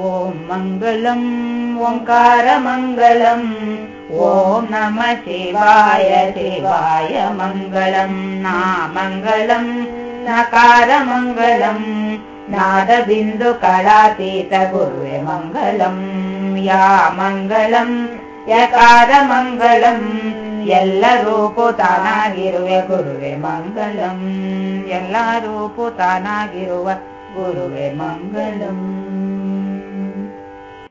ॐ मङ्गलम् ओङ्कारमङ्गलम् ॐ नम शिवाय शिवाय मङ्गलम् नामङ्गलम् नकारमङ्गलम् नादबिन्दुकलातीत गुर्वे या मङ्गलम् यकारमङ्गलम् ಎಲ್ಲರೂ ತಾನಾಗಿರುವೆ ಗುರುವೆ ಮಂಗಳಂ ಎಲ್ಲರೂ ತಾನಾಗಿರುವ ಗುರುವೆ ಮಂಗಳಂ